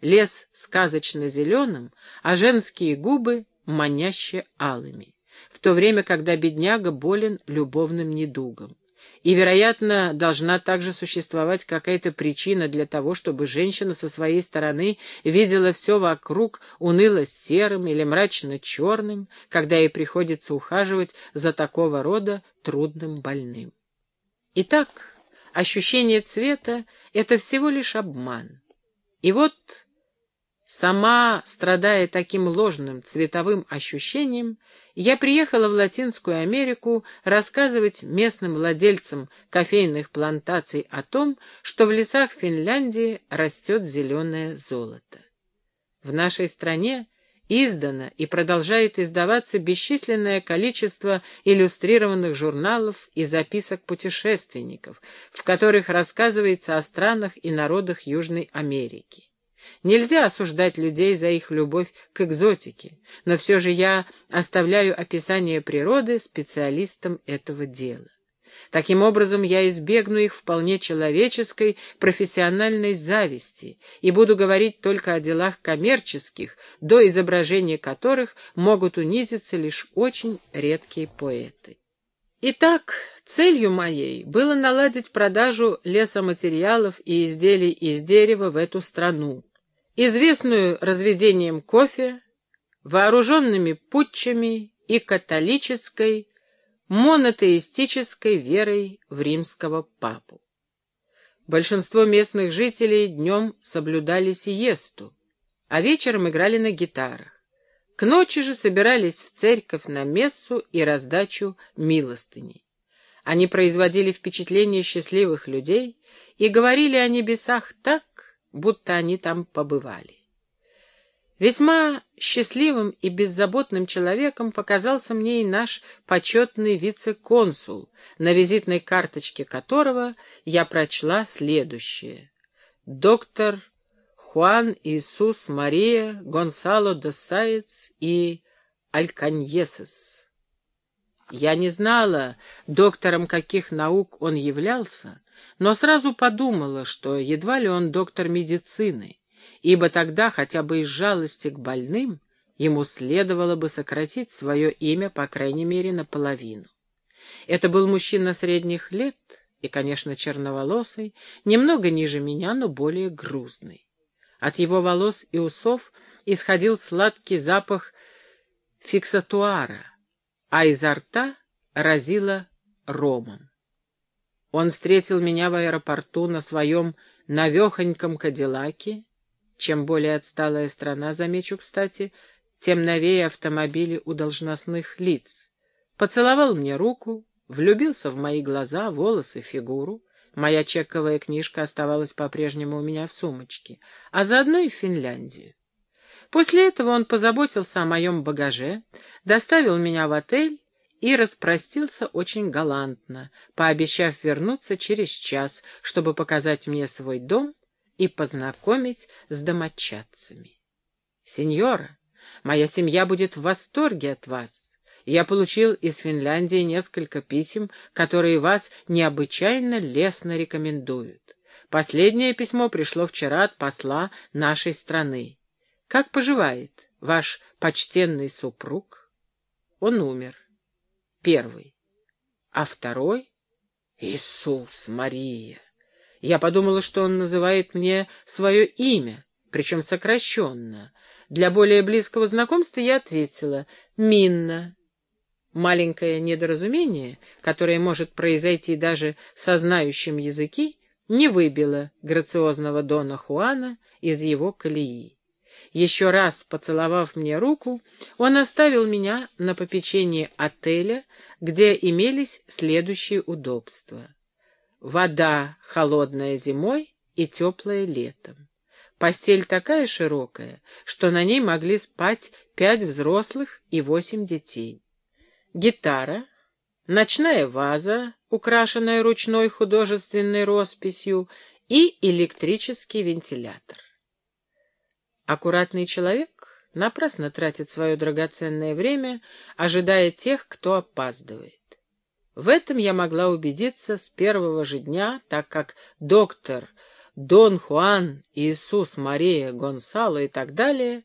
лес сказочно зеленым, а женские губы маняще алыми, в то время, когда бедняга болен любовным недугом. И, вероятно, должна также существовать какая-то причина для того, чтобы женщина со своей стороны видела все вокруг уныло-серым или мрачно-черным, когда ей приходится ухаживать за такого рода трудным больным. Итак, ощущение цвета — это всего лишь обман. И вот Сама, страдая таким ложным цветовым ощущением, я приехала в Латинскую Америку рассказывать местным владельцам кофейных плантаций о том, что в лесах Финляндии растет зеленое золото. В нашей стране издано и продолжает издаваться бесчисленное количество иллюстрированных журналов и записок путешественников, в которых рассказывается о странах и народах Южной Америки. Нельзя осуждать людей за их любовь к экзотике, но все же я оставляю описание природы специалистам этого дела. Таким образом, я избегну их вполне человеческой, профессиональной зависти и буду говорить только о делах коммерческих, до изображения которых могут унизиться лишь очень редкие поэты. Итак, целью моей было наладить продажу лесоматериалов и изделий из дерева в эту страну, известную разведением кофе, вооруженными путчами и католической, монотеистической верой в римского папу. Большинство местных жителей днем соблюдали сиесту, а вечером играли на гитарах. К ночи же собирались в церковь на мессу и раздачу милостыней. Они производили впечатление счастливых людей и говорили о небесах так, будто они там побывали. Весьма счастливым и беззаботным человеком показался мне и наш почетный вице-консул, на визитной карточке которого я прочла следующее. Доктор Хуан Иисус Мария Гонсало де Саец и Альканьесес. Я не знала, доктором каких наук он являлся, но сразу подумала, что едва ли он доктор медицины, ибо тогда, хотя бы из жалости к больным, ему следовало бы сократить свое имя, по крайней мере, наполовину. Это был мужчина средних лет и, конечно, черноволосый, немного ниже меня, но более грузный. От его волос и усов исходил сладкий запах фиксатуара, а изо рта разило ромом. Он встретил меня в аэропорту на своем навехоньком кадиллаке. Чем более отсталая страна, замечу, кстати, тем новее автомобили у должностных лиц. Поцеловал мне руку, влюбился в мои глаза, волосы, фигуру. Моя чековая книжка оставалась по-прежнему у меня в сумочке, а заодно и в Финляндию. После этого он позаботился о моем багаже, доставил меня в отель и распростился очень галантно, пообещав вернуться через час, чтобы показать мне свой дом и познакомить с домочадцами. «Сеньора, моя семья будет в восторге от вас. Я получил из Финляндии несколько писем, которые вас необычайно лестно рекомендуют. Последнее письмо пришло вчера от посла нашей страны. Как поживает ваш почтенный супруг? Он умер первый. А второй — Иисус Мария. Я подумала, что он называет мне свое имя, причем сокращенно. Для более близкого знакомства я ответила «Минна». Маленькое недоразумение, которое может произойти даже со знающим языки, не выбило грациозного Дона Хуана из его колеи. Еще раз поцеловав мне руку, он оставил меня на попечение отеля, где имелись следующие удобства. Вода холодная зимой и теплая летом. Постель такая широкая, что на ней могли спать пять взрослых и восемь детей. Гитара, ночная ваза, украшенная ручной художественной росписью, и электрический вентилятор. Аккуратный человек напрасно тратит свое драгоценное время, ожидая тех, кто опаздывает. В этом я могла убедиться с первого же дня, так как доктор Дон Хуан, Иисус, Мария, Гонсало и так далее